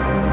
Bye.